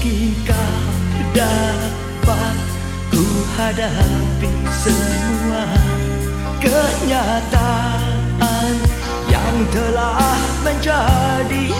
Meski kau dapat ku hadapi semua kenyataan yang telah menjadi